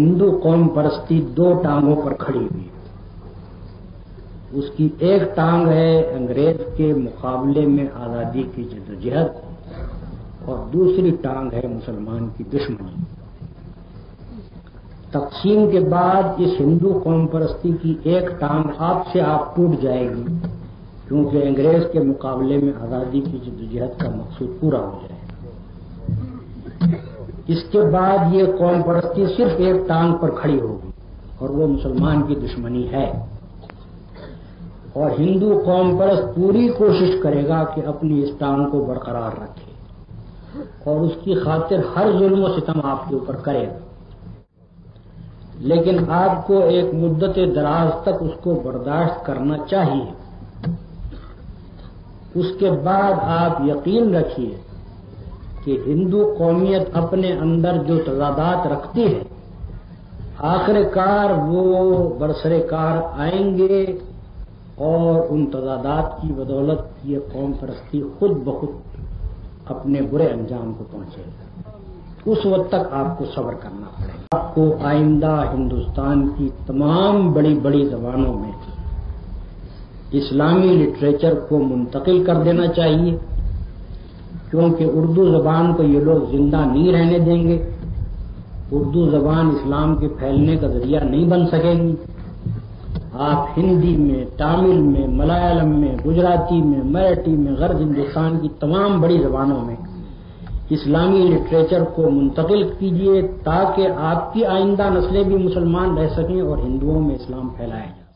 ہندو قوم پرستی دو ٹانگوں پر کھڑی ہوئی۔ اس کی ایک ٹانگ ہے انگریز کے مقابلے میں آزادی کی جدوجہد اور دوسری ٹانگ ہے مسلمان کی دشمنی۔ تقسیم کے بعد اس ہندو قوم پرستی کی ایک ٹانگ آپ سے آپ ٹوٹ جائے گی، کیونکہ انگریز کے مقابلے میں آزادی کی جدوجہد کا مقصود پورا ہو جائے۔ اس کے بعد یہ قوم پرستی صرف ایک ٹانگ پر کھڑی ہوگی اور وہ مسلمان کی دشمنی ہے۔ اور ہندو قوم پرست پوری کوشش کرے گا کہ اپنی اس ٹانگ کو برقرار رکھے اور اس کی خاطر ہر ظلم و ستم آپ کے اوپر کرے گا۔ لیکن آپ کو ایک مدت دراز تک اس کو برداشت کرنا چاہیے۔ اس کے بعد آپ یقین رکھیے کہ ہندو قومیت اپنے اندر جو تضادات رکھتی ہے آخر کار وہ برسر کار آئیں گے اور ان تضادات کی بدولت یہ قوم پرستی خود بخود اپنے برے انجام کو پہنچے گا اس وقت تک آپ کو صبر کرنا پڑے گا۔ آپ کو آئندہ ہندوستان کی تمام بڑی بڑی زبانوں میں اسلامی لٹریچر کو منتقل کر دینا چاہیے۔ کیونکہ اردو زبان کو یہ لوگ زندہ نہیں رہنے دیں گے۔ اردو زبان اسلام کے پھیلنے کا ذریعہ نہیں بن سکے گی۔ آپ ہندی میں، تامل میں ملیالم میں، گجراتی میں، مراٹھی میں، غرب ہندوستان کی تمام بڑی زبانوں میں اسلامی لٹریچر کو منتقل کیجیے تاکہ آپ کی آئندہ نسلیں بھی مسلمان رہ سکیں اور ہندوؤں میں اسلام پھیلائے